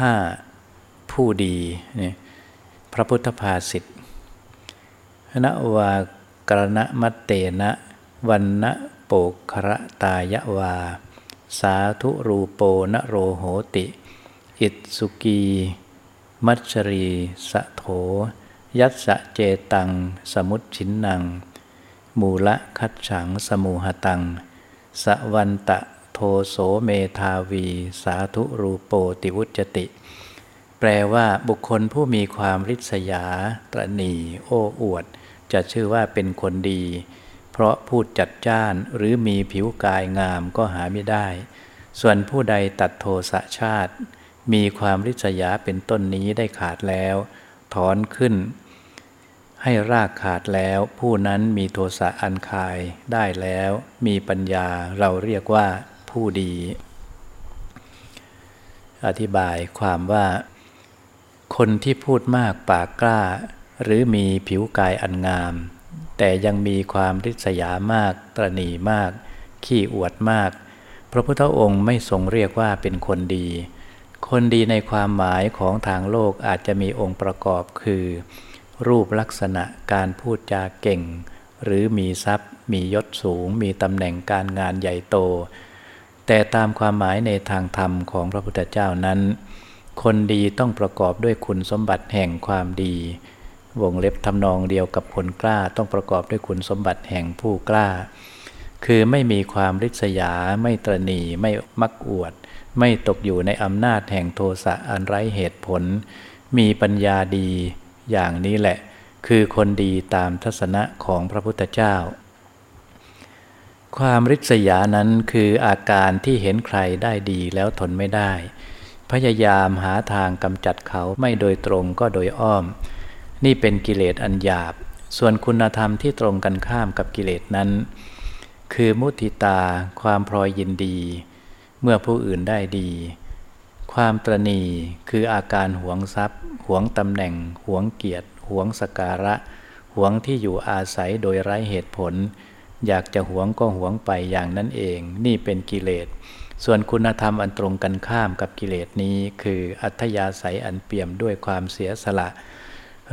ห้าผู้ดีนี่พระพุทธภาษิตนวากรณมัตเตนะวันนะโปกคระตายวา สาธุรูโปนโรโหติ อิสุกี มัชรีสะโถ ยัสะเจตัง สมุตชินนัง มูละคัดฉังสมูหตัง สวันตะ โทโสเมธาวี สาธุรูโปติวุจติ แปลว่าบุคคลผู้มีความริษยา ตรณีโอ้อวด จะชื่อว่าเป็นคนดี เพราะพูดจัดจ้านหรือมีผิวกายงามก็หาไม่ได้ ส่วนผู้ใดตัดโทสะชาติ มีความริษยาเป็นต้นนี้ได้ขาดแล้ว ถอนขึ้นให้รากขาดแล้วผู้นั้นมีโทสะอันคายได้แล้ว มีปัญญาเราเรียกว่า ผู้ดี อธิบายความว่า คนที่พูดมากปากกล้า หรือมีผิวกายอันงาม แต่ยังมีความริษยามาก ตรณีมาก ขี้อวดมาก พระพุทธองค์ไม่ทรงเรียกว่าเป็นคนดี คนดีในความหมายของทางโลกอาจจะมีองค์ประกอบคือ รูปลักษณะการพูดจาเก่งหรือมีทรัพย์ มียศสูง มีตำแหน่งการงานใหญ่โต แต่ตามความหมายในทางธรรมของพระพุทธเจ้านั้น คนดีต้องประกอบด้วยคุณสมบัติแห่งความดี วงเล็บทำนองเดียวกับคนกล้าต้องประกอบด้วยคุณสมบัติแห่งผู้กล้า คือไม่มีความริษยา ไม่ตรณีไม่มักอวด ไม่ตกอยู่ในอำนาจแห่งโทสะอันไร้เหตุผล มีปัญญาดีอย่างนี้แหละ คือคนดีตามทัศนะของพระพุทธเจ้า ความริษยานั้นคืออาการที่เห็นใครได้ดีแล้วทนไม่ได้ พยายามหาทางกำจัดเขาไม่โดยตรงก็โดยอ้อม นี่เป็นกิเลสอันหยาบ ส่วนคุณธรรมที่ตรงกันข้ามกับกิเลสนั้น คือมุติตา ความพลอยยินดี เมื่อผู้อื่นได้ดี ความตรณีคืออาการหวงทรัพย์ หวงตำแหน่ง หวงเกียรติ หวงสการะ หวงที่อยู่อาศัยโดยไร้เหตุผล อยากจะหวงก็หวงไปอย่างนั้นเอง นี่เป็นกิเลส ส่วนคุณธรรมอันตรงกันข้ามกับกิเลสนี้ คืออัธยาศัยอันเปี่ยมด้วยความเสียสละ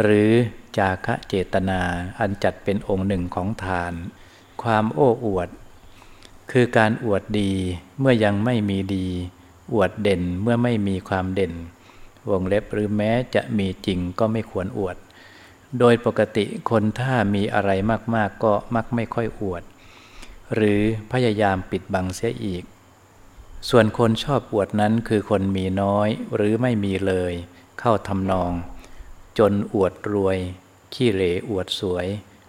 หรือจาคะเจตนาอันจัดเป็นองค์หนึ่งของทาน ความโอ้อวด คือการอวดดีเมื่อยังไม่มีดี อวดเด่นเมื่อไม่มีความเด่น วงเล็บหรือแม้จะมีจริงก็ไม่ควรอวด โดยปกติคนถ้ามีอะไรมากๆ ก็มักไม่ค่อยอวด หรือพยายามปิดบังเสียอีก ส่วนคนชอบอวดนั้นคือคนมีน้อยหรือไม่มีเลย เข้าทำนอง จนอวดรวย ขี้เหร่อวดสวย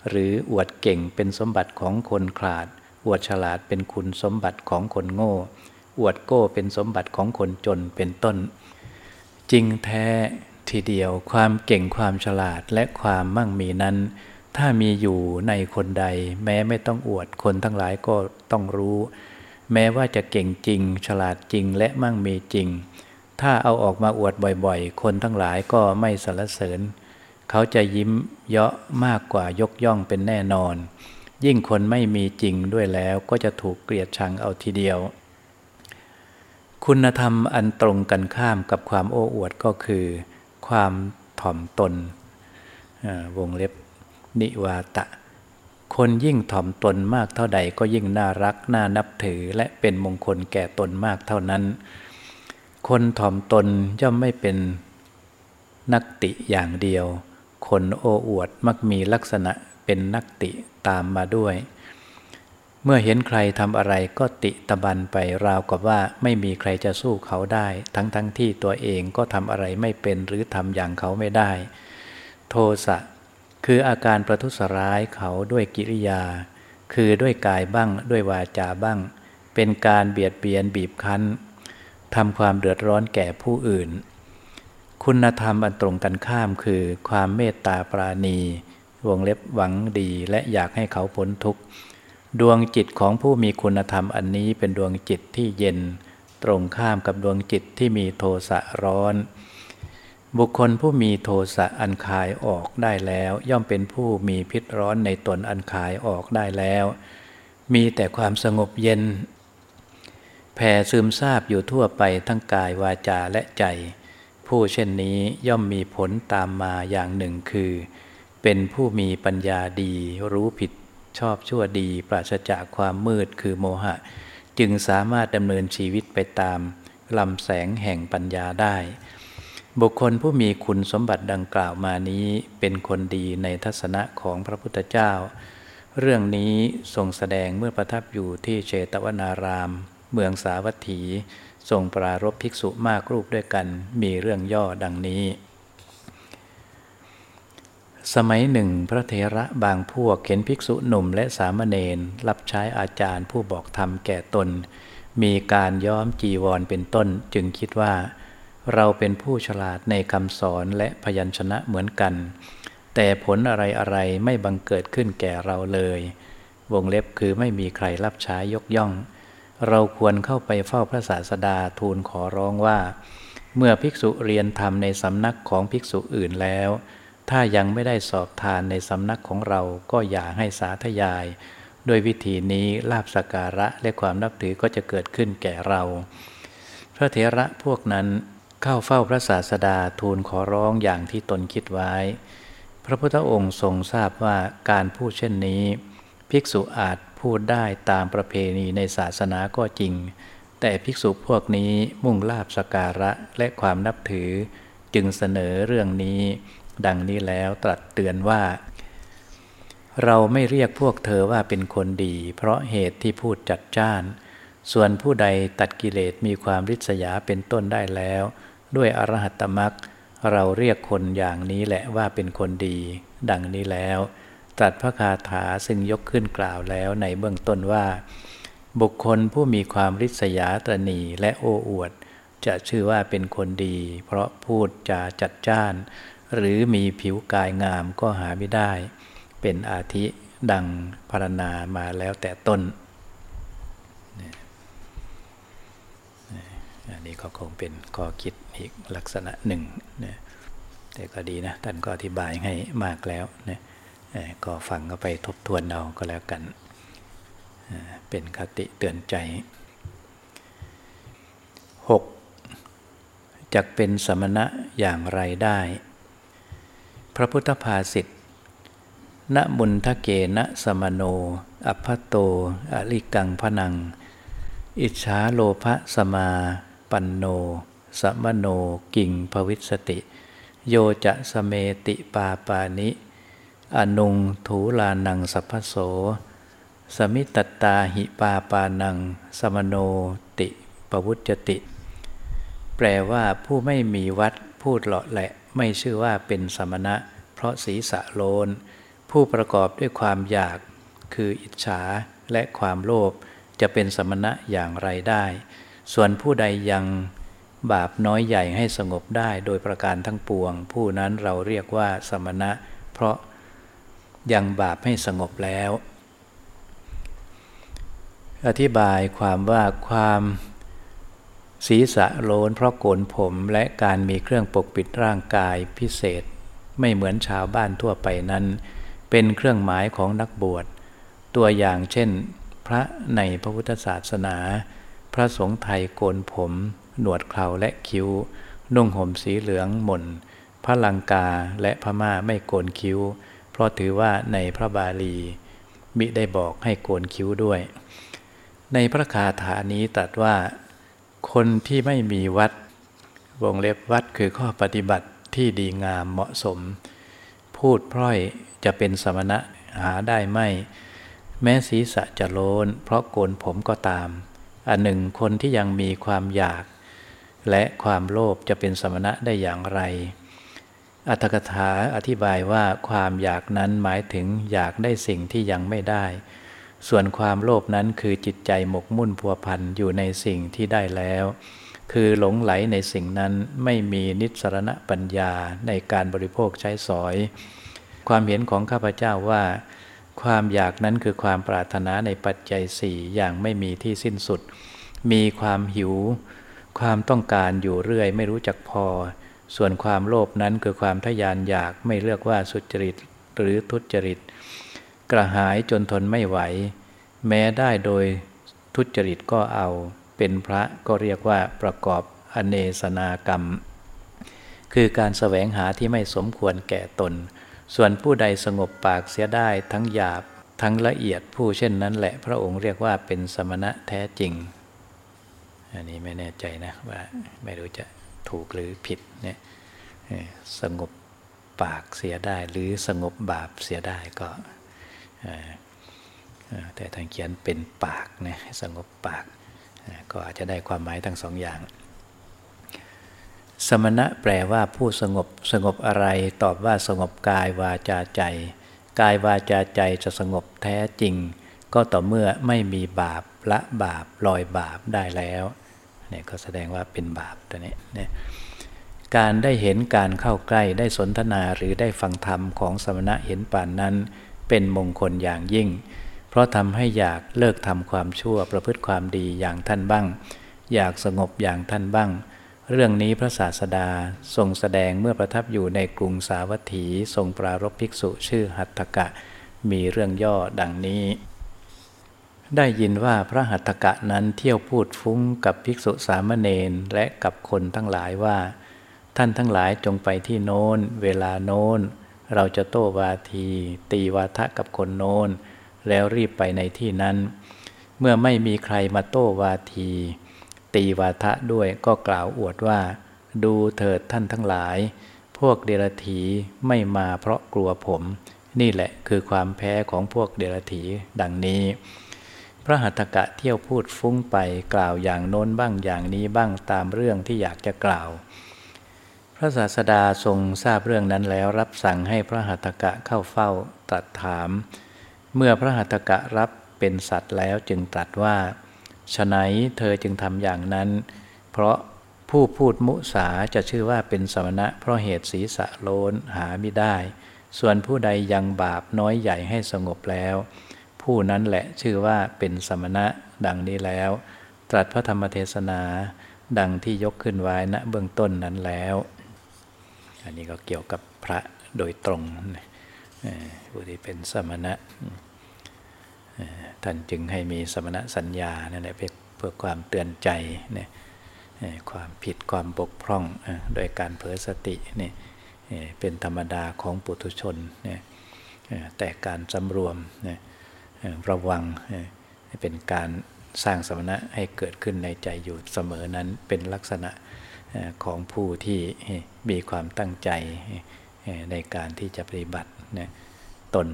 หรืออวดเก่งเป็นสมบัติของคนขาด อวดฉลาดเป็นคุณสมบัติของคนโง่ อวดโก้เป็นสมบัติของคนจนเป็นต้น จริงแท้ ทีเดียวความเก่งความฉลาดและความมั่งมีนั้น ถ้ามีอยู่ในคนใด แม้ไม่ต้องอวดคนทั้งหลายก็ต้องรู้ แม้ว่าจะเก่งจริง ฉลาดจริงและมั่งมีจริง ถ้าเอาออกมาอวดบ่อยๆ คนทั้งหลายก็ไม่สรรเสริญ เขาจะยิ้มเยาะมากกว่ายกย่องเป็นแน่นอน ยิ่งคนไม่มีจริงด้วยแล้วก็จะถูกเกลียดชังเอาทีเดียวคุณธรรมอันตรงกันข้ามกับความโอ้อวดก็คือ ความถ่อมตนวงเล็บนิวาตะ คนยิ่งถ่อมตนมากเท่าใดก็ยิ่งน่ารักน่านับถือและเป็นมงคลแก่ตนมากเท่านั้น คนถ่อมตนย่อมไม่เป็นนักติอย่างเดียว คนโอ้อวดมักมีลักษณะเป็นนักติตามมาด้วย เมื่อเห็นใครทำอะไรก็ติตะบันไปราวกับว่าไม่มีใครจะสู้เขาได้ ทั้งทั้งที่ตัวเองก็ทำอะไรไม่เป็นหรือทำอย่างเขาไม่ได้ โทสะคืออาการประทุษร้ายเขาด้วยกิริยา คือด้วยกายบ้างด้วยวาจาบ้าง เป็นการเบียดเบียนบีบคั้นทำความเดือดร้อนแก่ผู้อื่น คุณธรรมอันตรงกันข้ามคือความเมตตาปราณี วงเล็บหวังดีและอยากให้เขาพ้นทุกข์ ดวงจิตของผู้มีคุณธรรมอันนี้เป็นดวงจิตที่เย็น ตรงข้ามกับดวงจิตที่มีโทสะร้อน บุคคลผู้มีโทสะอันคายออกได้แล้ว ย่อมเป็นผู้มีพิษร้อนในตนอันคายออกได้แล้ว มีแต่ความสงบเย็น แผ่ซึมซาบอยู่ทั่วไปทั้งกายวาจาและใจ ผู้เช่นนี้ย่อมมีผลตามมาอย่างหนึ่งคือ เป็นผู้มีปัญญาดีรู้ผิด ชอบชั่วดี ปราศจากความมืดคือโมหะ จึงสามารถดำเนินชีวิตไปตามลำแสงแห่งปัญญาได้ บุคคลผู้มีคุณสมบัติดังกล่าวมานี้เป็นคนดีในทัศนะของพระพุทธเจ้า เรื่องนี้ทรงแสดงเมื่อประทับอยู่ที่เชตวนาราม เมืองสาวัตถีทรงปรารบภิกษุมากรูปด้วยกัน มีเรื่องย่อดังนี้ สมัยหนึ่งพระเทระบางพวกเข็นภิกษุหนุ่มและสามเณรรับใช้อาจารย์ผู้บอกธรรมแก่ตน มีการย้อมจีวรเป็นต้นจึงคิดว่า เราเป็นผู้ฉลาดในคำสอนและพยัญชนะเหมือนกัน แต่ผลอะไรอะไรไม่บังเกิดขึ้นแก่เราเลย วงเล็บคือไม่มีใครรับใช้ยกย่อง เราควรเข้าไปเฝ้าพระศาสดาทูลขอร้องว่า เมื่อภิกษุเรียนธรรมในสำนักของภิกษุอื่นแล้ว ถ้ายังไม่ได้สอบทานในสำนักของเราก็อย่าให้สาธยายโดยวิธีนี้ลาบสการะและความนับถือก็จะเกิดขึ้นแก่เรา พระเถระพวกนั้นเข้าเฝ้าพระศาสดาทูลขอร้องอย่างที่ตนคิดไว้ พระพุทธองค์ทรงทราบว่าการพูดเช่นนี้ ภิกษุอาจพูดได้ตามประเพณีในศาสนาก็จริง แต่ภิกษุพวกนี้มุ่งลาบสการะและความนับถือ จึงเสนอเรื่องนี้ ดังนี้แล้วตรัสเตือนว่า เราไม่เรียกพวกเธอว่าเป็นคนดี เพราะเหตุที่พูดจัดจ้าน ส่วนผู้ใดตัดกิเลสมีความริษยาเป็นต้นได้แล้ว ด้วยอรหัตมรักเราเรียกคนอย่างนี้แหละว่าเป็นคนดี ดังนี้แล้วตัดพระคาถาซึ่งยกขึ้นกล่าวแล้วในเบื้องต้นว่า บุคคลผู้มีความริษยาตรณีและโอ้อวด จะชื่อว่าเป็นคนดี เพราะพูดจาจัดจ้าน หรือมีผิวกายงามก็หาไม่ได้ เป็นอาทิดังพารณามาแล้วแต่ต้น อันนี้ก็คงเป็นข้อคิดอีกลักษณะหนึ่งนะแต่ก็ดีนะท่านก็อธิบายให้มากแล้วนะก็ฟังก็ไปทบทวนเอาก็แล้วกัน เป็นคติเตือนใจ 6. จักเป็นสมณะอย่างไรได้ พระพุทธภาษิตนะ มุณฑะเกนะสมโณ อัพพโตอลิกัง ภณัง อิจฉาโลภะสมา ปันโน สมโณ กิงภวิสสติ โยจะสเมติปาปานิ อณุงถูลานิ สัพพโส สมิตัตตาหิปาปานัง สมโณติปวุจจติ แปลว่าผู้ไม่มีวัดพูดเลาะแหละ ไม่ชื่อว่าเป็นสมณะ เพราะศีสะโลน ผู้ประกอบด้วยความอยาก คืออิจฉาและความโลภจะเป็นสมณะอย่างไรได้ ส่วนผู้ใดยังบาปน้อยใหญ่ให้สงบได้โดยประการทั้งปวง ผู้นั้นเราเรียกว่าสมณะ เพราะยังบาปให้สงบแล้ว อธิบายความว่าความ ศีรษะโลนเพราะโกนผมและการมีเครื่องปกปิดร่างกายพิเศษ ไม่เหมือนชาวบ้านทั่วไปนั้น เป็นเครื่องหมายของนักบวช ตัวอย่างเช่น พระในพระพุทธศาสนา พระสงฆ์ไทยโกนผม หนวดเคราและคิ้ว นุ่งห่มสีเหลืองหม่น พระลังกาและพม่าไม่โกนคิ้ว เพราะถือว่าในพระบาลี มิได้บอกให้โกนคิ้วด้วย ในพระคาถานี้ตัดว่า คนที่ไม่มีวัด วงเล็บวัดคือข้อปฏิบัติที่ดีงามเหมาะสม พูดพร่อยจะเป็นสมณะหาได้ไม่ แม้ศีรษะจะโลนเพราะโกนผมก็ตาม อันหนึ่งคนที่ยังมีความอยาก และความโลภจะเป็นสมณะได้อย่างไร อัตถกถาอธิบายว่าความอยากนั้นหมายถึงอยากได้สิ่งที่ยังไม่ได้ ส่วนความโลภนั้นคือจิตใจหมกมุ่นพัวพันอยู่ในสิ่งที่ได้แล้ว คือหลงไหลในสิ่งนั้นไม่มีนิสรณปัญญาในการบริโภคใช้สอย ความเห็นของข้าพเจ้าว่า ความอยากนั้นคือความปรารถนาในปัจจัยสี่อย่างไม่มีที่สิ้นสุด มีความหิว ความต้องการอยู่เรื่อยไม่รู้จักพอ ส่วนความโลภนั้นคือความทยานอยากไม่เลือกว่าสุจริตหรือทุจริต กระหายจนทนไม่ไหว แม้ได้โดยทุจริตก็เอา เป็นพระก็เรียกว่าประกอบอเนสนากรรม คือการแสวงหาที่ไม่สมควรแก่ตน ส่วนผู้ใดสงบปากเสียได้ทั้งหยาบทั้งละเอียดผู้เช่นนั้นแหละพระองค์เรียกว่าเป็นสมณะแท้จริง อันนี้ไม่แน่ใจนะว่าไม่รู้จะถูกหรือผิดเนี่ยสงบปากเสียได้หรือสงบบาปเสียได้ก็ แต่ทางเขียนเป็นปากนะสงบปาก ก็อาจจะได้ความหมายทั้งสองอย่าง สมณะแปลว่าผู้สงบสงบอะไร ตอบว่าสงบกายวาจาใจ กายวาจาใจจะสงบแท้จริง ก็ต่อเมื่อไม่มีบาปละบาปลอยบาปได้แล้วเนี่ยก็แสดงว่าเป็นบาปตัวนี้เนี่ยการได้เห็นการเข้าใกล้ได้สนทนาหรือได้ฟังธรรมของสมณะเห็นป่านนั้น เป็นมงคลอย่างยิ่ง เพราะทำให้อยากเลิกทำความชั่วประพฤติความดีอย่างท่านบ้าง อยากสงบอย่างท่านบ้าง เรื่องนี้พระศาสดาทรงแสดงเมื่อประทับอยู่ในกรุงสาวัตถีทรงปรารบภิกษุชื่อหัตถกะ มีเรื่องย่อดังนี้ได้ยินว่าพระหัตถกะนั้นเที่ยวพูดฟุ้งกับภิกษุสามเณรและกับคนทั้งหลายว่า ท่านทั้งหลายจงไปที่โน้น เวลาโน้น เราจะโต้วาที ตีวาทะกับคนโน้น แล้วรีบไปในที่นั้น เมื่อไม่มีใครมาโต้วาที ตีวาทะด้วยก็กล่าวอวดว่า ดูเถิดท่านทั้งหลาย พวกเดรธีไม่มาเพราะกลัวผม นี่แหละคือความแพ้ของพวกเดรธีดังนี้ พระหัตถกะเที่ยวพูดฟุ้งไปกล่าวอย่างโน้นบ้างอย่างนี้บ้างตามเรื่องที่อยากจะกล่าว ระศาสดาทรงทราบเรื่องนั้นแล้วรับสั่งให้พระหัตถกะเข้าเฝ้าตรัสถาม เมื่อพระหัตถกะรับเป็นสัตว์แล้วจึงตรัสว่าฉไหนเธอจึงทำอย่างนั้น เพราะผู้พูดมุสาจะชื่อว่าเป็นสมณะเพราะเหตุศีสะโลนหาไม่ได้ ส่วนผู้ใดยังบาปน้อยใหญ่ให้สงบแล้ว ผู้นั้นแหละชื่อว่าเป็นสมณะดังนี้แล้ว ตรัสพระธรรมเทศนา ดังที่ยกขึ้นไว้ณเบื้องต้นนั้นแล้ว อันนี้ก็เกี่ยวกับพระโดยตรงผู้ที่เป็นสมณะท่านจึงให้มีสมณะสัญญานั่นแหละเพื่อความเตือนใจเนี่ยความผิดความบกพร่องโดยการเผลอสติเนี่ยเป็นธรรมดาของปุถุชนเนี่ยแต่การสำรวมเนี่ยระวังเป็นการสร้างสมณะให้เกิดขึ้นในใจอยู่เสมอนั้นเป็นลักษณะ ของผู้ที่มีความตั้งใจในการที่จะปฏิบัติตน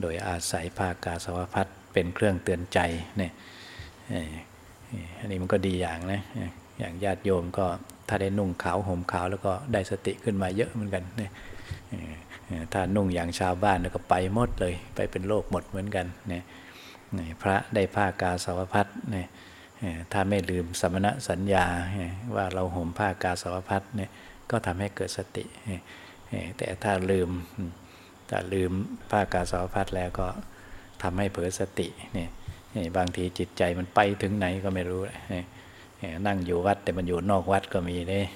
โดยอาศัยภาคกาสวพัฒเป็นเครื่องเตือนใจเนี่ยอันนี้มันก็ดีอย่างนะอย่างญาติโยมก็ถ้าได้นุ่งขาวห่มขาวแล้วก็ได้สติขึ้นมาเยอะเหมือนกันเนี่ยถ้านุ่งอย่างชาวบ้านแล้วก็ไปหมดเลย ไปเป็นโลกหมดเหมือนกันเนี่ยพระได้ผ้ากาสาวพัดเนี่ย ถ้าไม่ลืมสมณะสัญญาว่าเราห่มผ้ากาสาวพัดเนี่ยก็ทำให้เกิดสติ แต่ถ้าลืมถ้าลืมผ้ากาสาวพัดแล้วก็ทำให้เผลอสติเนี่ยบางทีจิตใจมันไปถึงไหนก็ไม่รู้นั่งอยู่วัดแต่มันอยู่นอกวัดก็มีเนี่ย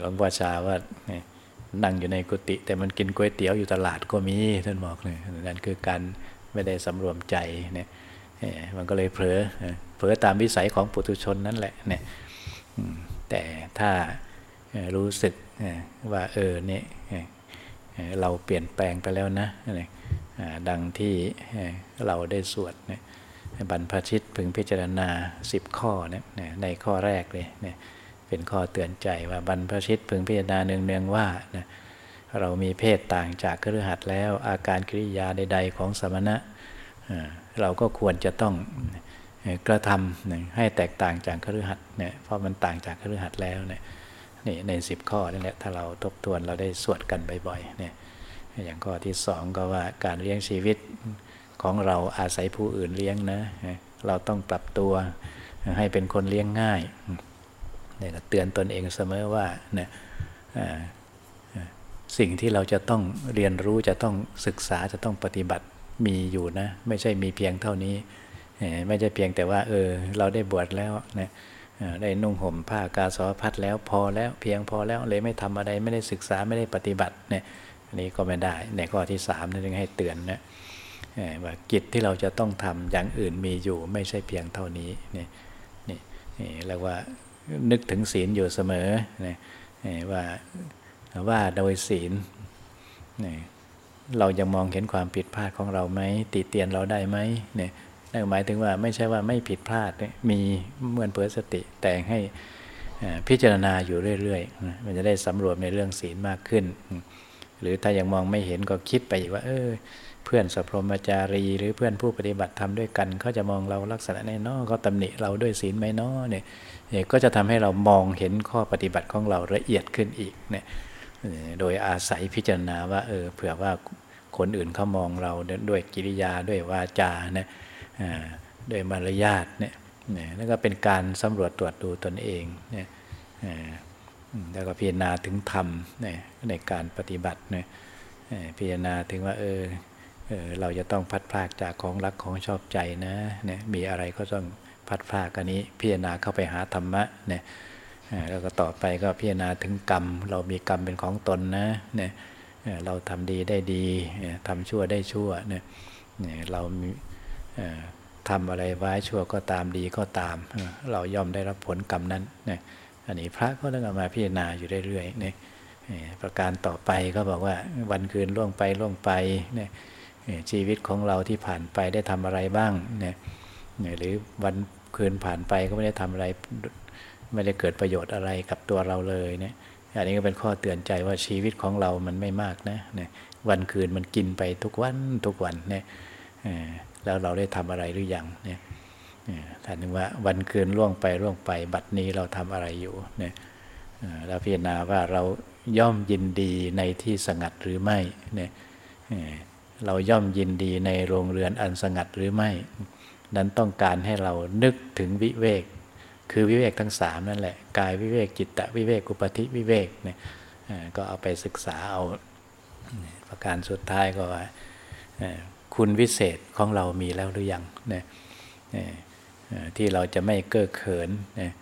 หลวงพ่อชาว่านั่งอยู่ในกุฏิแต่มันกินก๋วยเตี๋ยวอยู่ตลาดก็มีท่านบอกเลยนั่นคือการไม่ได้สำรวมใจเนี่ย มันก็เลยเผลอเผลอตามวิสัยของปุถุชนนั่นแหละเนี่ยแต่ถ้ารู้สึกว่าเออเนี่ยเราเปลี่ยนแปลงไปแล้วนะดังที่เราได้สวดบรรพชิตพึงพิจารณาสิบข้อเนี่ยในข้อแรกเลยเนี่ยเป็นข้อเตือนใจว่าบรรพชิตพึงพิจารณาเนืองๆว่านะเรามีเพศต่างจากครือขัดแล้วอาการกิริยาใด ๆ ของสมณะ เราก็ควรจะต้องกระทำให้แตกต่างจากคฤหัสถ์เนี่ยเพราะมันต่างจากคฤหัสถ์แล้วเนี่ยนี่ในสิบข้อนี่แหละถ้าเราทบทวนเราได้สวดกันบ่อยๆเนี่ยอย่างข้อที่สองก็ว่าการเลี้ยงชีวิตของเราอาศัยผู้อื่นเลี้ยงนะเราต้องปรับตัวให้เป็นคนเลี้ยงง่ายเนี่ยเตือนตนเองเสมอว่าเนี่ยสิ่งที่เราจะต้องเรียนรู้จะต้องศึกษาจะต้องปฏิบัติ มีอยู่นะ ไม่ใช่มีเพียงเท่านี้ ไม่ใช่เพียงแต่ว่า เออ เราได้บวชแล้วนะได้นุ่งห่มผ้ากาสาวพัดแล้วพอแล้วเพียงพอแล้วเลยไม่ทำอะไรไม่ได้ศึกษาไม่ได้ปฏิบัติเนี่ยอันนี้ก็ไม่ได้ในข้อที่สามนั่นจึงให้เตือนนะว่ากิจที่เราจะต้องทำอย่างอื่นมีอยู่ ไม่ใช่เพียงเท่านี้นี่นี่เรียกว่านึกถึงศีลอยู่เสมอนะว่าว่าโดยศีลนี่ เรายังมองเห็นความผิดพลาดของเราไหมติเตียนเราได้ไหมเนี่ยนั่นหมายถึงว่าไม่ใช่ว่าไม่ผิดพลาดมีเมื่อนเพื่อสติแต่ให้พิจารณาอยู่เรื่อยๆ มันจะได้สำรวจในเรื่องศีลมากขึ้น หรือถ้ายังมองไม่เห็นก็คิดไปว่า เออ เพื่อนสัพพมจารี หรือเพื่อนผู้ปฏิบัติทำด้วยกันเขาจะมองเราลักษณะแน่นอเขาตำหนิเราด้วยศีลไหมนาะเนี่ยก็จะทำให้เรามองเห็นข้อปฏิบัติของเราละเอียดขึ้นอีกเนี่ย โดยอาศัยพิจารณาว่าเออเผื่อว่าคนอื่นเขามองเราด้วยกิริยาด้วยวาจานี่ยด้วยมารยาทเนี่ยแล้วก็เป็นการสำรวจตรวจดูตนเองเนี่ยแล้วก็พิจารณาถึงธรรมในการปฏิบัติเนี่ยพิจารณาถึงว่าเออเออเราจะต้องพัดพลากจากของรักของชอบใจนะเนี่ยมีอะไรก็ต้องพัดพลากอันนี้พิจารณาเข้าไปหาธรรมะเนี่ย แล้วก็ต่อไปก็พิจารณาถึงกรรม เรามีกรรมเป็นของตนนะเนี่ยเราทำดีได้ดีทำชั่วได้ชั่วเนี่ยเราทำอะไรไว้ชั่วก็ตามดีก็ตาม เราย่อมได้รับผลกรรมนั้นเนี่ยอันนี้พระก็ต้องมาพิจารณาอยู่เรื่อยๆเนี่ยประการต่อไปก็บอกว่าวันคืนล่วงไปล่วงไปเนี่ยชีวิตของเราที่ผ่านไปได้ทำอะไรบ้างเนี่ยหรือวันคืนผ่านไปก็ไม่ได้ทำอะไร ไม่ได้เกิดประโยชน์อะไรกับตัวเราเลยเนี่ยอันนี้ก็เป็นข้อเตือนใจว่าชีวิตของเรามันไม่มากนะเนี่ยวันคืนมันกินไปทุกวันทุกวันเนี่ยแล้วเราได้ทำอะไรหรือยังเนี่ยถามถึงว่าวันคืนล่วงไปล่วงไป บัดนี้เราทำอะไรอยู่เนี่ยเราพิจารณาว่าเราย่อมยินดีในที่สงัดหรือไม่เนี่ยเราย่อมยินดีในโรงเรือนอันสงัดหรือไม่ นั้นต้องการให้เรานึกถึงวิเวก คือวิเวกทั้งสามนั่นแหละกายวิเวกจิตตวิเวกกุปธิวิเวกเนี่ยก็เอาไปศึกษาเอาประการสุดท้ายก็ว่าคุณวิเศษของเรามีแล้วหรือยังเนี่ยที่เราจะไม่เก้อเขินเนี่ย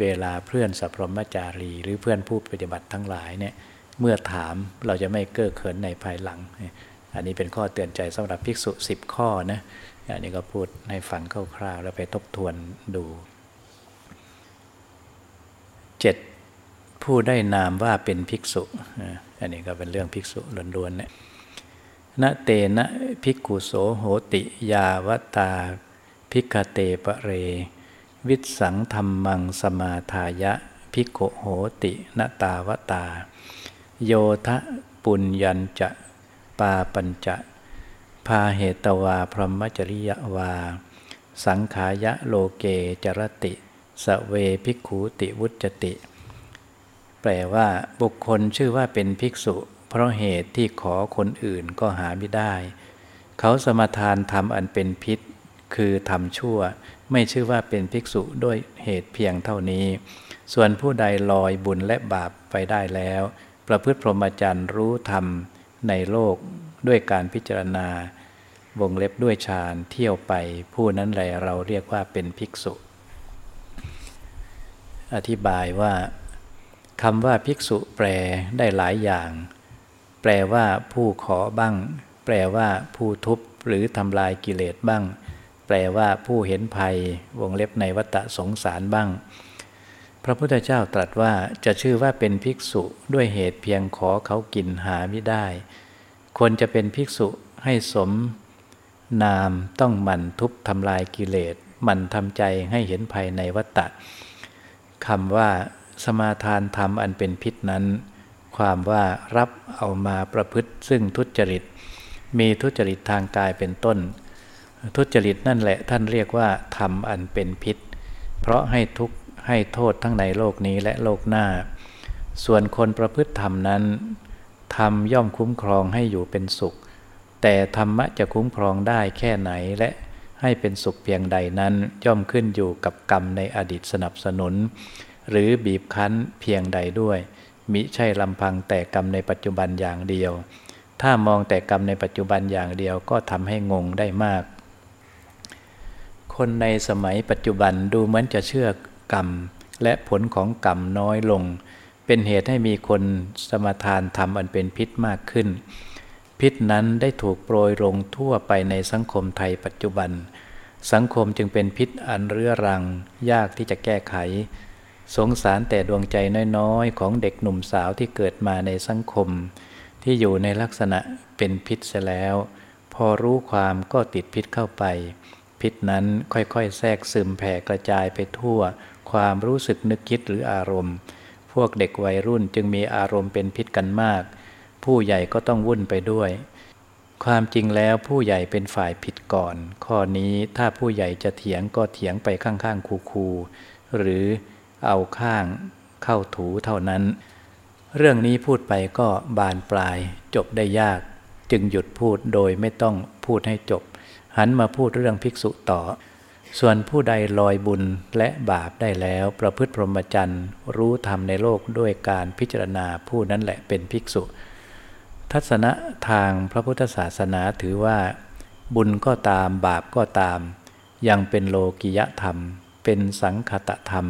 เวลาเพื่อนสัพพมจารี หรือเพื่อนผู้ปฏิบัติทั้งหลายเนี่ยเมื่อถามเราจะไม่เก้อเขินในภายหลัง อันนี้เป็นข้อเตือนใจสำหรับภิกษุสิบข้อนะอันนี้ก็พูดให้ฟังคร่าวๆแล้วไปทบทวนดู เจ็ดผู้ได้นามว่าเป็นภิกษุ อันนี้ก็เป็นเรื่องภิกษุล้วนๆเนี่ยณเตนะภิกขุโสโหติ ยาวตาภิกขเตปะเร วิสังธรรมังสมาทายะภิกขโหตินตาวตา โยทะปุญญัญจะปาปัญจะ พาเหตวาพรหมจริยวา สังขายะโลเกจรติ สเวภิกขุติวุจติ แปลว่าบุคคลชื่อว่าเป็นภิกษุ เพราะเหตุที่ขอคนอื่นก็หาไม่ได้ เขาสมทานทำอันเป็นพิษ คือทำชั่ว ไม่ชื่อว่าเป็นภิกษุด้วยเหตุเพียงเท่านี้ ส่วนผู้ใดลอยบุญและบาปไปได้แล้ว ประพฤติพรหมจรรย์รู้ธรรมในโลกด้วยการพิจารณาวงเล็บด้วยฌานเที่ยวไปผู้นั้นแหลเราเรียกว่าเป็นภิกษุ อธิบายว่าคำว่าภิกษุแปลได้หลายอย่าง แปลว่าผู้ขอบ้าง แปลว่าผู้ทุบหรือทำลายกิเลสบ้าง แปลว่าผู้เห็นภัยวงเล็บในวัฏสงสารบ้าง พระพุทธเจ้าตรัสว่าจะชื่อว่าเป็นภิกษุด้วยเหตุเพียงขอเขากินหาไม่ได้คนจะเป็นภิกษุให้สม นามต้องหมั่นทุบทำลายกิเลสหมั่นทำใจให้เห็นภายในวัตตะ คำว่าสมาทานธรรมอันเป็นพิษนั้น ความว่ารับเอามาประพฤติซึ่งทุจริต มีทุจริตทางกายเป็นต้น ทุจริตนั่นแหละท่านเรียกว่าธรรมอันเป็นพิษ เพราะให้ทุกข์ให้โทษทั้งในโลกนี้และโลกหน้า ส่วนคนประพฤติธรรมนั้นธรรมย่อมคุ้มครองให้อยู่เป็นสุข แต่ธรรมะจะคุ้มครองได้แค่ไหนและ ให้เป็นสุขเพียงใดนั้นย่อมขึ้นอยู่กับกรรมในอดีตสนับสนุน หรือบีบคั้นเพียงใดด้วย มิใช่ลำพังแต่กรรมในปัจจุบันอย่างเดียว ถ้ามองแต่กรรมในปัจจุบันอย่างเดียวก็ทำให้งงได้มาก คนในสมัยปัจจุบันดูเหมือนจะเชื่อกรรม และผลของกรรมน้อยลง เป็นเหตุให้มีคนสมทานทำอันเป็นพิษมากขึ้น พิษนั้นได้ถูกโปรยลงทั่วไปในสังคมไทยปัจจุบัน สังคมจึงเป็นพิษอันเรื้อรัง ยากที่จะแก้ไข สงสารแต่ดวงใจน้อยๆ ของเด็กหนุ่มสาวที่เกิดมาในสังคม ที่อยู่ในลักษณะเป็นพิษเสียแล้ว พอรู้ความก็ติดพิษเข้าไป พิษนั้นค่อยๆ แทรกซึมแผ่กระจายไปทั่ว ความรู้สึกนึกคิดหรืออารมณ์ พวกเด็กวัยรุ่นจึงมีอารมณ์เป็นพิษกันมาก ผู้ใหญ่ก็ต้องวุ่นไปด้วย ความจริงแล้วผู้ใหญ่เป็นฝ่ายผิดก่อน ข้อนี้ถ้าผู้ใหญ่จะเถียงก็เถียงไปข้างๆคูๆหรือเอาข้างเข้าถูเท่านั้น เรื่องนี้พูดไปก็บานปลายจบได้ยาก จึงหยุดพูดโดยไม่ต้องพูดให้จบ หันมาพูดเรื่องภิกษุต่อ ส่วนผู้ใดลอยบุญและบาปได้แล้วประพฤติพรหมจรรย์ รู้ธรรมในโลกด้วยการพิจารณาผู้นั้นแหละเป็นภิกษุ ทัศนะทางพระพุทธศาสนาถือว่า บุญก็ตามบาปก็ตาม ยังเป็นโลกิยธรรม เป็นสังคตธรรม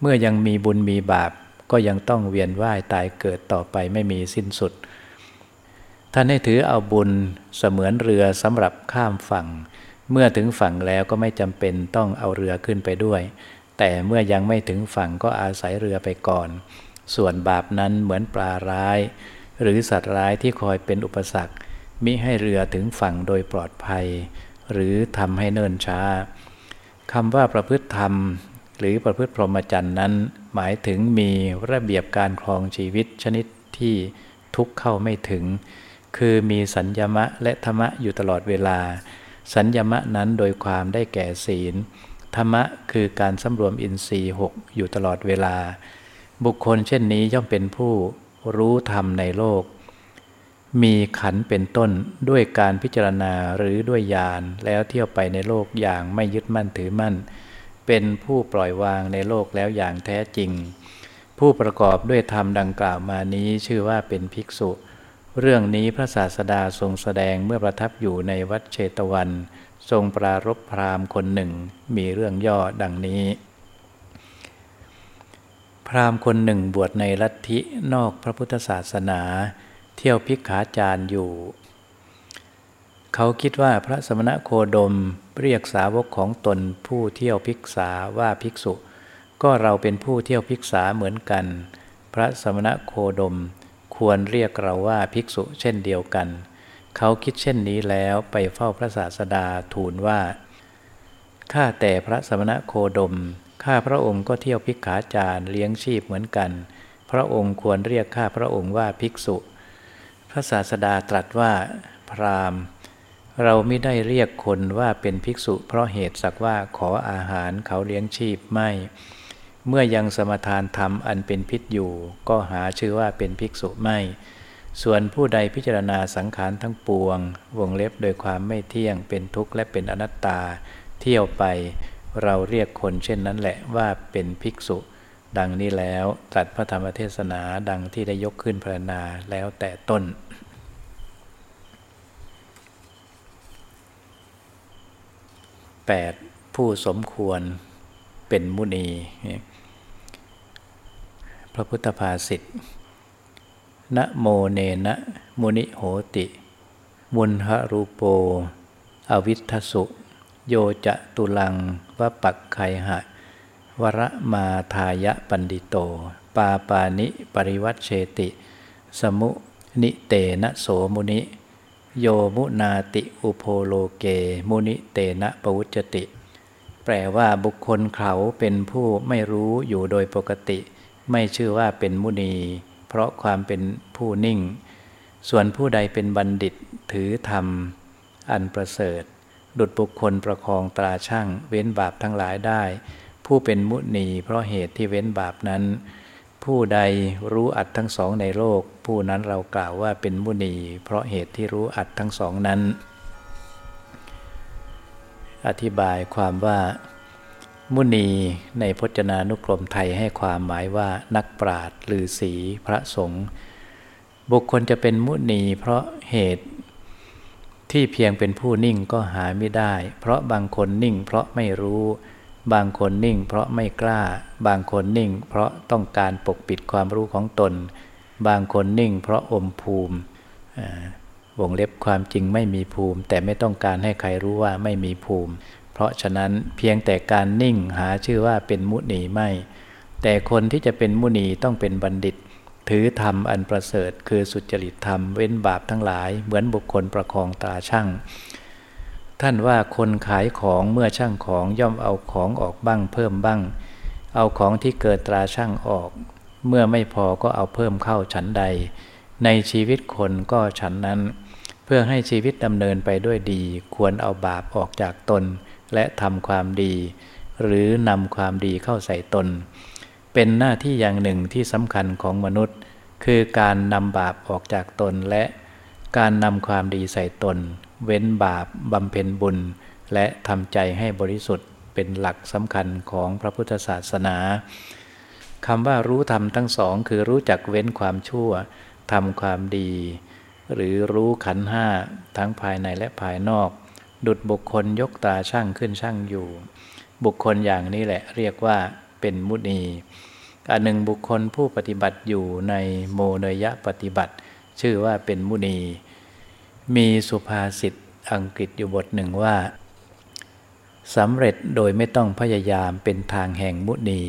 เมื่อยังมีบุญมีบาปก็ยังต้องเวียนว่ายตายเกิดต่อไปไม่มีสิ้นสุด ท่านให้ถือเอาบุญเสมือนเรือสำหรับข้ามฝั่ง เมื่อถึงฝั่งแล้วก็ไม่จำเป็นต้องเอาเรือขึ้นไปด้วย แต่เมื่อยังไม่ถึงฝั่งก็อาศัยเรือไปก่อน ส่วนบาปนั้นเหมือนปลาร้าย หรือสัตว์ร้ายที่คอยเป็นอุปสรรค มิให้เรือถึงฝั่งโดยปลอดภัย หรือทำให้เนิ่นช้าคำว่าประพฤติธรรม หรือประพฤติพรหมจรรย์นั้น หมายถึงมีระเบียบการครองชีวิตชนิดที่ทุกเข้าไม่ถึง คือมีสัญญมะและธรรมะอยู่ตลอดเวลา สัญญมะนั้นโดยความได้แก่ศีล ธรรมะคือการสำรวมอินทรีย์หกอยู่ตลอดเวลา บุคคลเช่นนี้ย่อมเป็นผู้ รู้ธรรมในโลก มีขันเป็นต้นด้วยการพิจารณาหรือด้วยญาณแล้วเที่ยวไปในโลกอย่างไม่ยึดมั่นถือมั่น เป็นผู้ปล่อยวางในโลกแล้วอย่างแท้จริง ผู้ประกอบด้วยธรรมดังกล่าวมานี้ชื่อว่าเป็นภิกษุ เรื่องนี้พระศาสดาทรงแสดงเมื่อประทับอยู่ในวัดเชตวัน ทรงปรารบพราหมณ์คนหนึ่ง มีเรื่องย่อดังนี้ พราหมณ์คนหนึ่งบวชในลัทธินอกพระพุทธศาสนา เที่ยวพิกขาจารย์อยู่ เขาคิดว่าพระสมณะโคดมเรียกสาวกของตนผู้เที่ยวพิกษาว่าภิกษุ ก็เราเป็นผู้เที่ยวพิกษาเหมือนกัน พระสมณะโคดมควรเรียกเราว่าภิกษุเช่นเดียวกัน เขาคิดเช่นนี้แล้วไปเฝ้าพระศาสดาทูลว่าข้าแต่พระสมณะโคดม ข้าพระองค์ก็เที่ยวพิกขาจารเลี้ยงชีพเหมือนกัน พระองค์ควรเรียกข้าพระองค์ว่าภิกษุ พระศาสดาตรัสว่าพรามเราไม่ได้เรียกคนว่าเป็นภิกษุ เพราะเหตุสักว่าขออาหารเขาเลี้ยงชีพไม่ เมื่อยังสมทานธรรมอันเป็นพิษอยู่ ก็หาชื่อว่าเป็นภิกษุไม่ ส่วนผู้ใดพิจารณาสังขารทั้งปวง วงเล็บโดยความไม่เที่ยงเป็นทุกข์และเป็นอนัตตา เที่ยวไป เราเรียกคนเช่นนั้นแหละว่าเป็นภิกษุ ดังนี้แล้วตัดพระธรรมเทศนาดังที่ได้ยกขึ้นพรรณนาแล้วแต่ต้น 8. ผู้สมควรเป็นมุนี พระพุทธภาษิตนะโมเนนะมุนิโหติ มุนหรูโป อวิทสุ โยจะตุลัง วปักไคหะ วรมาทายะปันดิโต ปาปานิปริวัตเชติ สมุนิเตนะโสมุนิ โยมุนาติอุโพโลเก มุนิเตนะปวุจติ แปลว่าบุคคลเขาเป็นผู้ไม่รู้อยู่โดยปกติ ไม่ชื่อว่าเป็นมุนี เพราะความเป็นผู้นิ่ง ส่วนผู้ใดเป็นบัณฑิตถือธรรม อันประเสริฐ ดุดบุคคลประคองตราช่างเว้นบาปทั้งหลายได้ ผู้เป็นมุนีเพราะเหตุที่เว้นบาปนั้น ผู้ใดรู้อัดทั้งสองในโลก ผู้นั้นเรากล่าวว่าเป็นมุนี เพราะเหตุที่รู้อัดทั้งสองนั้น อธิบายความว่า มุนีในพจนานุกรมไทยให้ความหมายว่านักปราดหรือศีพระสงฆ์บุคคลจะเป็นมุนีเพราะเหตุ ที่เพียงเป็นผู้นิ่งก็หาไม่ได้ เพราะบางคนนิ่งเพราะไม่รู้ บางคนนิ่งเพราะไม่กล้า บางคนนิ่งเพราะต้องการปกปิดความรู้ของตน บางคนนิ่งเพราะอมภูมิวงเล็บความจริงไม่มีภูมิ แต่ไม่ต้องการให้ใครรู้ว่าไม่มีภูมิ เพราะฉะนั้นเพียงแต่การนิ่งหาชื่อว่าเป็นมุนีไม่ แต่คนที่จะเป็นมุนีต้องเป็นบัณฑิต ถือธรรมอันประเสริฐ คือสุจริตธรรมเว้นบาปทั้งหลาย เหมือนบุคคลประคองตาช่าง ท่านว่าคนขายของเมื่อช่างของย่อมเอาของออกบ้างเพิ่มบ้าง เอาของที่เกิดตราช่างออก เมื่อไม่พอก็เอาเพิ่มเข้าฉันใด ในชีวิตคนก็ฉันนั้น เพื่อให้ชีวิตดำเนินไปด้วยดี ควรเอาบาปออกจากตน และทำความดี หรือนำความดีเข้าใส่ตน เป็นหน้าที่อย่างหนึ่งที่สำคัญของมนุษย์ คือการนำบาปออกจากตนและการนำความดีใส่ตน เว้นบาปบำเพ็ญบุญ และทำใจให้บริสุทธิ์เป็นหลักสำคัญของพระพุทธศาสนาคำว่ารู้ธรรมทั้งสองคือรู้จักเว้นความชั่วทำความดี หรือรู้ขันห้าทั้งภายในและภายนอก ดุดบุคคลยกตาช่างขึ้นช่างอยู่ บุคคลอย่างนี้แหละเรียกว่าเป็นมุนี หนึ่งบุคคลผู้ปฏิบัติอยู่ในโมเนยะปฏิบัติ ชื่อว่าเป็นมุนี มีสุภาษิตอังกฤษอยู่บทหนึ่งว่าสำเร็จโดยไม่ต้องพยายามเป็นทางแห่งมุนี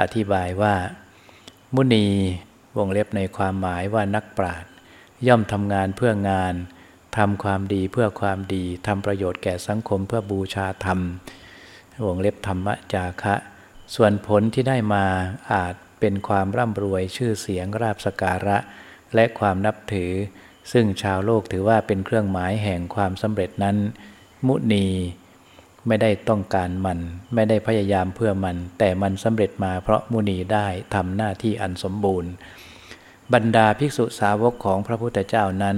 อธิบายว่า มุนีวงเล็บในความหมายว่านักปราชญ์ย่อมทำงานเพื่องานทำความดีเพื่อความดีทำประโยชน์แก่สังคมเพื่อบูชาธรรม วงเล็บธรรมจาคะ ส่วนผลที่ได้มาอาจเป็นความร่ำรวยชื่อเสียงราบสการะ และความนับถือ ซึ่งชาวโลกถือว่าเป็นเครื่องหมายแห่งความสำเร็จนั้น มุนีไม่ได้ต้องการมัน ไม่ได้พยายามเพื่อมัน แต่มันสำเร็จมาเพราะมุนีได้ทำหน้าที่อันสมบูรณ์ บรรดาภิกษุสาวกของพระพุทธเจ้านั้น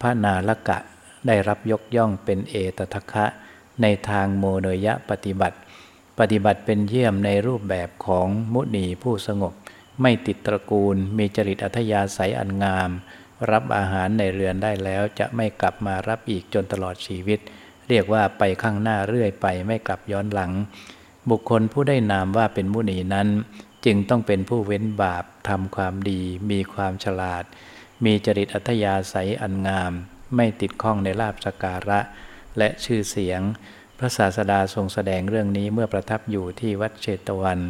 พระนาลกะได้รับยกย่องเป็นเอตทัคคะ ในทางโมเนยะปฏิบัติ ปฏิบัติเป็นเยี่ยมในรูปแบบของมุนีผู้สงบ ไม่ติดตระกูล มีจริตอัธยาศัยอันงาม รับอาหารในเรือนได้แล้วจะไม่กลับมารับอีกจนตลอดชีวิต เรียกว่าไปข้างหน้าเรื่อยไปไม่กลับย้อนหลัง บุคคลผู้ได้นามว่าเป็นมุนีนั้น จึงต้องเป็นผู้เว้นบาปทำความดี มีความฉลาด มีจริตอัธยาศัยอันงาม ไม่ติดข้องในลาบสการะ และชื่อเสียง พระศาสดาทรงแสดงเรื่องนี้เมื่อประทับอยู่ที่วัดเชตวัน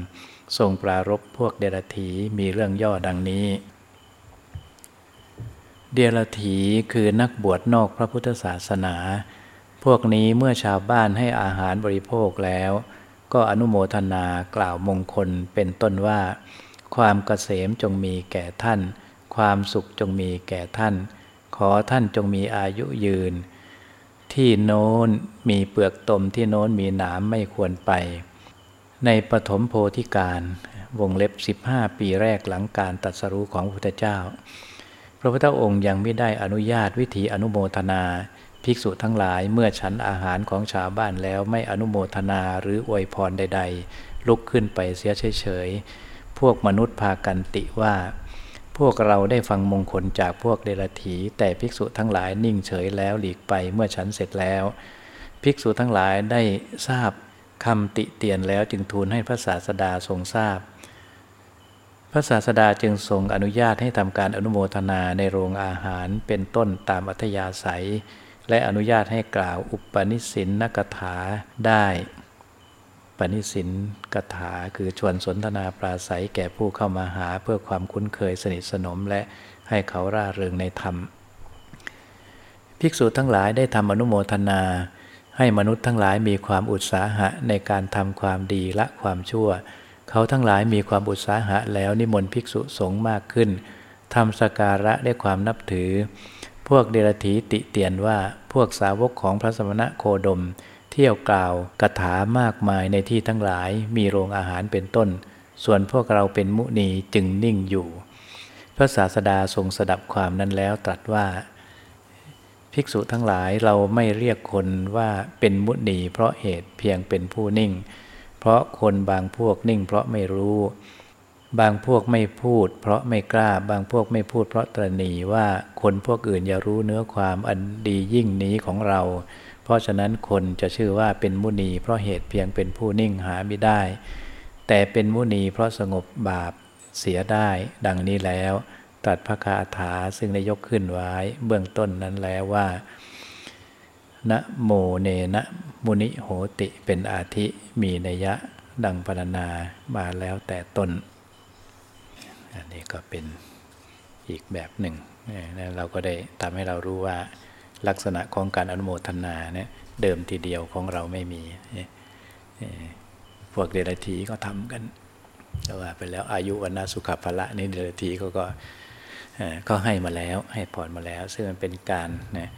ทรงปรารบพวกเดรถีมีเรื่องย่อดังนี้ เดรถีคือนักบวชนอกพระพุทธศาสนา พวกนี้เมื่อชาวบ้านให้อาหารบริโภคแล้ว ก็อนุโมทนากล่าวมงคลเป็นต้นว่า ความเกษมจงมีแก่ท่าน ความสุขจงมีแก่ท่าน ขอท่านจงมีอายุยืน ที่โน้นมีเปลือกตมที่โน้นมีหนามไม่ควรไป ในปฐมโพธิการวงเล็บ 15 ปีแรกหลังการตัดสรู้ของพระพุทธเจ้า พระพุทธองค์ยังไม่ได้อนุญาตวิธีอนุโมทนาภิกษุทั้งหลายเมื่อฉันอาหารของชาวบ้านแล้วไม่อนุโมทนาหรืออวยพรใด ๆ ลุกขึ้นไปเสียเฉยๆพวกมนุษย์พากันติว่า พวกเราได้ฟังมงคลจากพวกเดรัจฉีแต่ภิกษุทั้งหลายนิ่งเฉยแล้วหลีกไปเมื่อฉันเสร็จแล้ว ภิกษุทั้งหลายได้ทราบคำติเตียนแล้วจึงทูลให้พระศาสดาทรงทราบ พระศาสดาจึงทรงอนุญาตให้ทำการอนุโมทนาในโรงอาหารเป็นต้นตามอัธยาศัย และอนุญาตให้กล่าวอุปนิสินนกถาได้ ปณิสินกถาคือชวนสนทนาปราศัยแก่ผู้เข้ามาหาเพื่อความคุ้นเคยสนิทสนมและให้เขาร่าเริงในธรรม ภิกษุทั้งหลายได้ทำอนุโมทนา ให้มนุษย์ทั้งหลายมีความอุตสาหะในการทำความดีละความชั่ว เขาทั้งหลายมีความอุตสาหะแล้วนิมนต์ภิกษุสงฆ์มากขึ้นทำสการะด้วยความนับถือ พวกเดรธีติเตียนว่าพวกสาวกของพระสมณะโคดม เที่ยวกล่าวกถามากมายในที่ทั้งหลายมีโรงอาหารเป็นต้น ส่วนพวกเราเป็นมุนีจึงนิ่งอยู่ พระศาสดาทรงสดับความนั้นแล้วตรัสว่า ภิกษุทั้งหลายเราไม่เรียกคนว่าเป็นมุนีเพราะเหตุเพียงเป็นผู้นิ่ง เพราะคนบางพวกนิ่งเพราะไม่รู้ บางพวกไม่พูด เพราะไม่กล้าบางพวกไม่พูดเพราะตรณีว่าคนพวกอื่นอย่ารู้เนื้อความอันดียิ่งนี้ของเรา ราะฉะนั้นคนจะชื่อว่าเป็นมุนี เพราะเหตุเพียงเป็นผู้นิ่งหาไม่ได้ แต่เป็นมุนีเพราะสงบบาปเสียได้ ดังนี้แล้วตัดพระคาถาซึ่งได้ยกขึ้นไว้เบื้องต้นนั้นแล้วว่านะโมเนนะมุนิโหติเป็นอาทิมีนัยะดังพรณนามาแล้วแต่ต้น อันนี้ก็เป็นอีกแบบหนึ่งเราก็ได้ทำให้เรารู้ว่า ลักษณะของการอนุโมทนาเนี่ยเดิมทีเดียวของเราไม่มี พวกเดรัจฉีก็ทำกันแต่ว่าไปแล้วอายุวันนาสุขภละนี่เดรัจฉีเขาก็ก็ให้มาแล้วให้พรมาแล้ว ซึ่งมันเป็นการนะ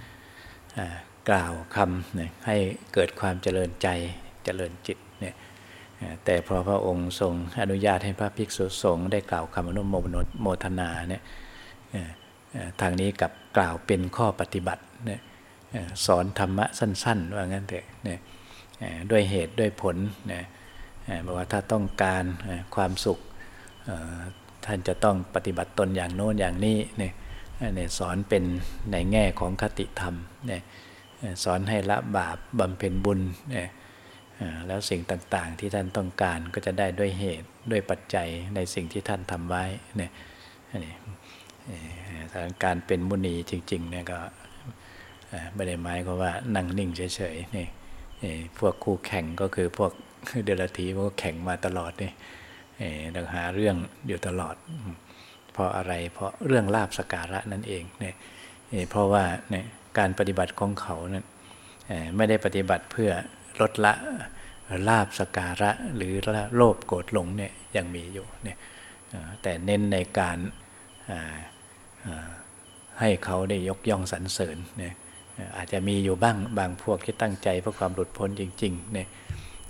กล่าวคำนะให้เกิดความเจริญใจเจริญจิตเนี่ยแต่พอพระองค์ทรงอนุญาตให้พระภิกษุสงฆ์ได้กล่าวคำอนุโมทนาเนี่ยทางนี้กับกล่าวเป็นข้อปฏิบัติ เนี่ยสอนธรรมะสั้น ๆ ว่างั้นเถอะเนี่ยด้วยเหตุด้วยผลนะบอกว่าถ้าต้องการความสุขท่านจะต้องปฏิบัติตนอย่างโน้นอย่างนี้เนี่ยสอนเป็นในแง่ของคติธรรมเนี่ยสอนให้ละบาปบำเพ็ญบุญเนี่ยแล้วสิ่งต่างๆที่ท่านต้องการก็จะได้ด้วยเหตุด้วยปัจจัยในสิ่งที่ท่านทำไว้เนี่ยการเป็นมุนีจริงๆเนี่ยก็ ไม่ได้หมายก็ว่านั่งนิ่งเฉยๆนี่พวกคู่แข่งก็คือพวกเดรัจฉีพวกแข่งมาตลอดนี่ต้องหาเรื่องอยู่ตลอด เพราะอะไรเพราะเรื่องลาบสการะนั่นเองเนี่ยเพราะว่าเนี่ยการปฏิบัติของเขาเนี่ยไม่ได้ปฏิบัติเพื่อลดละลาบสการะหรือโลภโกรธหลงเนี่ยยังมีอยู่เนี่ยแต่เน้นในการให้เขาได้ยกย่องสรรเสริญเนี่ย อาจจะมีอยู่บ้างบางพวกที่ตั้งใจเพื่อความหลุดพ้นจริงๆเนี่ย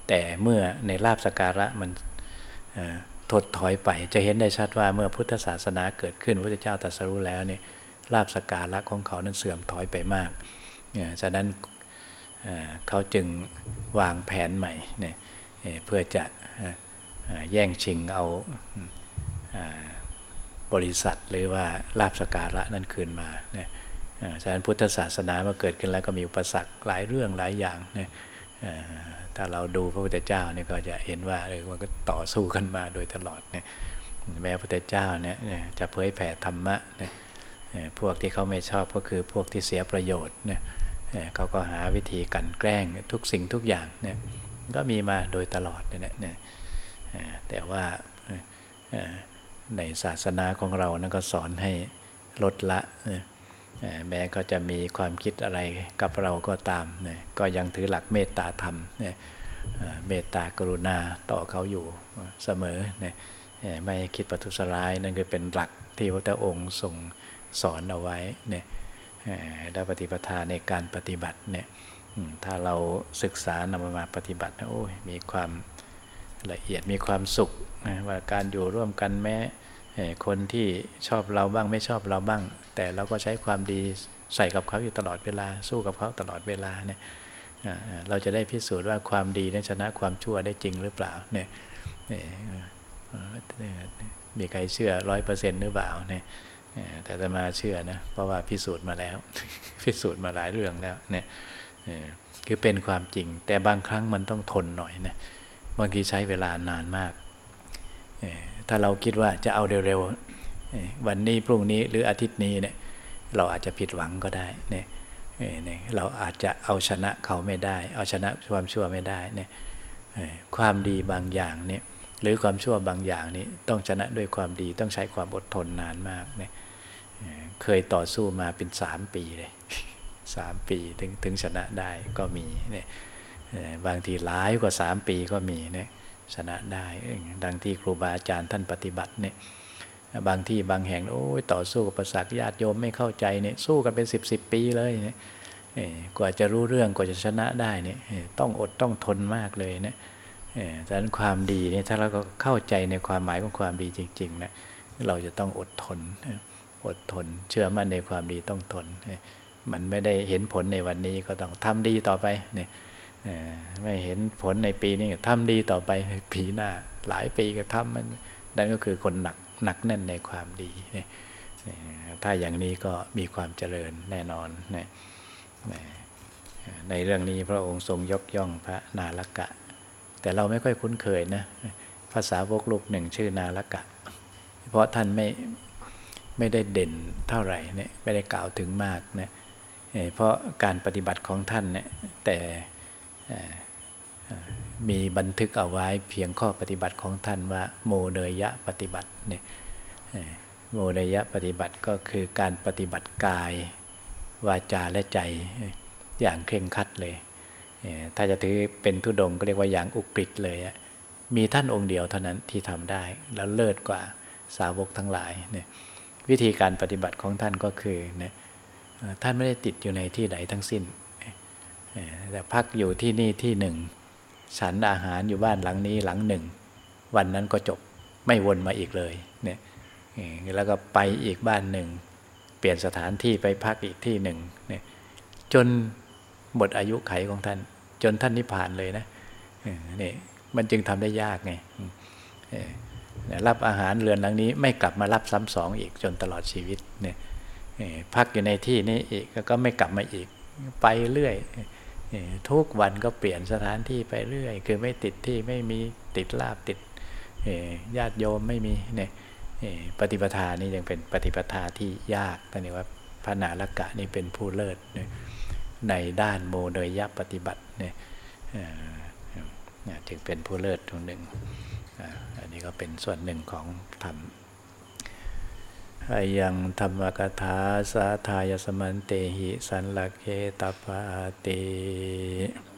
แต่เมื่อในลาบสการะมันถดถอยไปจะเห็นได้ชัดว่าเมื่อพุทธศาสนาเกิดขึ้นพระเจ้าตรัสรู้แล้วเนี่ยลาบสการะของเขานั้นเสื่อมถอยไปมากฉะนั้นเขาจึงวางแผนใหม่เนี่ยเพื่อจะแย่งชิงเอาบริษัทหรือว่าลาบสการะนั้นคืนมาเนี่ย ฉะนั้นพุทธศาสนามื่อเกิดขึ้นแล้วก็มีอุปสรรคหลายเรื่องหลายอย่างเนี่ยถ้าเราดูพระพุทธเจ้าเนี่ยก็จะเห็นว่าเออมันก็ต่อสู้กันมาโดยตลอดเนี่ยแม้พระพุทธเจ้าเนี่ยจะเผยแผ่ธรรมะเนี่ยพวกที่เขาไม่ชอบก็คือพวกที่เสียประโยชน์เนี่ยเขาก็หาวิธีกันแกล้งทุกสิ่งทุกอย่างเนี่ยก็มีมาโดยตลอดเนี่ยแต่ว่าในศาสนาของเรานั้นก็สอนให้ลดละ แม้ก็จะมีความคิดอะไรกับเราก็ตามเนี่ยก็ยังถือหลักเมตตาธรรมเนี่ยเมตตากรุณาต่อเขาอยู่เสมอเนี่ยไม่คิดประทุษร้ายนั่นคือเป็นหลักที่พระองค์ทรงสอนเอาไว้เนี่ยได้ปฏิปทาในการปฏิบัติเนี่ยถ้าเราศึกษานำมาปฏิบัติโอ้ยมีความละเอียดมีความสุขว่าการอยู่ร่วมกันแม้คนที่ชอบเราบ้างไม่ชอบเราบ้าง แต่เราก็ใช้ความดีใส่กับเขาอยู่ตลอดเวลา สู้กับเขาตลอดเวลาเนี่ยเราจะได้พิสูจน์ว่าความดีนั้นชนะความชั่วได้จริงหรือเปล่าเนี่ยมีใครเชื่อร้อยเปอร์เซ็นต์หรือเปล่าเนี่ยแต่จะมาเชื่อนะเพราะว่าพิสูจน์มาแล้ว พิสูจน์มาหลายเรื่องแล้วเนี่ยคือเป็นความจริง แต่บางครั้งมันต้องทนหน่อยนะบางทีใช้เวลานานมาก ถ้าเราคิดว่าจะเอาเร็ว วันนี้พรุ่งนี้หรืออาทิตย์นี้เนี่ยเราอาจจะผิดหวังก็ได้เนี่ยเราอาจจะเอาชนะเขาไม่ได้ เอาชนะความชั่วไม่ได้เนี่ยความดีบางอย่างเนี่ยหรือความชั่วบางอย่างนี้ต้องชนะด้วยความดีต้องใช้ความอดทนนานมากเนี่ยเคยต่อสู้มาเป็นสามปีเลยสามปีถึงถึงชนะได้ก็มีเนี่ยบางทีหลายกว่าสามปีก็มีเนี่ยชนะได้ดังที่ครูบาอาจารย์ท่านปฏิบัติเนี่ย บางที่บางแห่งโอ้ยต่อสู้กับประสาทญาติโยมไม่เข้าใจเนี่ยสู้กันเป็นสิบสิบปีเลยเนี่ยกว่าจะรู้เรื่องกว่าจะชนะได้เนี่ยต้องอดต้องทนมากเลยเนี่ยดังนั้นความดีเนี่ยถ้าเราก็เข้าใจในความหมายของความดีจริงๆนะเราจะต้องอดทนอดทน เชื่อมั่นในความดีต้องทน มันไม่ได้เห็นผลในวันนี้ก็ต้องทำดีต่อไปเนี่ยไม่เห็นผลในปีนี้ทำดีต่อไปปีหน้าหลายปีก็ทำมันนั่นก็คือคนหนัก หนักแน่นในความดีถ้าอย่างนี้ก็มีความเจริญแน่นอนในเรื่องนี้พระองค์ทรงยกย่องพระนาลกะ แต่เราไม่ค่อยคุ้นเคยนะภาษาวกลูกหนึ่งชื่อนาลกะ เพราะท่านไม่ไม่ได้เด่นเท่าไหร่เนี่ยไม่ได้กล่าวถึงมากนะเพราะการปฏิบัติของท่านเนี่ยแต่ มีบันทึกเอาไว้เพียงข้อปฏิบัติของท่านว่าโมเนยะปฏิบัติเนี่ยโมเนยะปฏิบัติก็คือการปฏิบัติกายวาจาและใจอย่างเคร่งครัดเลย ถ้าจะถือเป็นทุดงก็เรียกว่าอย่างอุกฤษเลย มีท่านองค์เดียวเท่านั้นที่ทำได้ แล้วเลิศกว่าสาวกทั้งหลายเนี่ยวิธีการปฏิบัติของท่านก็คือเนี่ยท่านไม่ได้ติดอยู่ในที่ไหนทั้งสิ้นแต่พักอยู่ที่นี่ที่หนึ่ง ฉันอาหารอยู่บ้านหลังนี้หลังหนึ่ง วันนั้นก็จบไม่วนมาอีกเลยเนี่ยแล้วก็ไปอีกบ้านหนึ่ง เปลี่ยนสถานที่ไปพักอีกที่หนึ่งเนี่ยจนหมดอายุไขของท่าน จนท่านนิพพานเลยนะนี่มันจึงทำได้ยากไงรับอาหารเรือนหลังนี้ไม่กลับมารับซ้ำสองอีกจนตลอดชีวิตเนี่ยพักอยู่ในที่นี้อีกก็ไม่กลับมาอีกไปเรื่อย ทุกวันก็เปลี่ยนสถานที่ไปเรื่อย คือไม่ติดที่ไม่มีติดลาบติดญาติโยมไม่มีเนี่ยปฏิปทานี่ยังเป็นปฏิปทาที่ยากแต่นี่ว่าพระนาลกะนี่เป็นผู้เลิศในด้านโมเดยยปฏิบัติเนี่ยจึงเป็นผู้เลิศตรงหนึ่งอันนี้ก็เป็นส่วนหนึ่งของธรรม อยังธรรมกถาสาทายสมันเตหิสันลเกตปาติ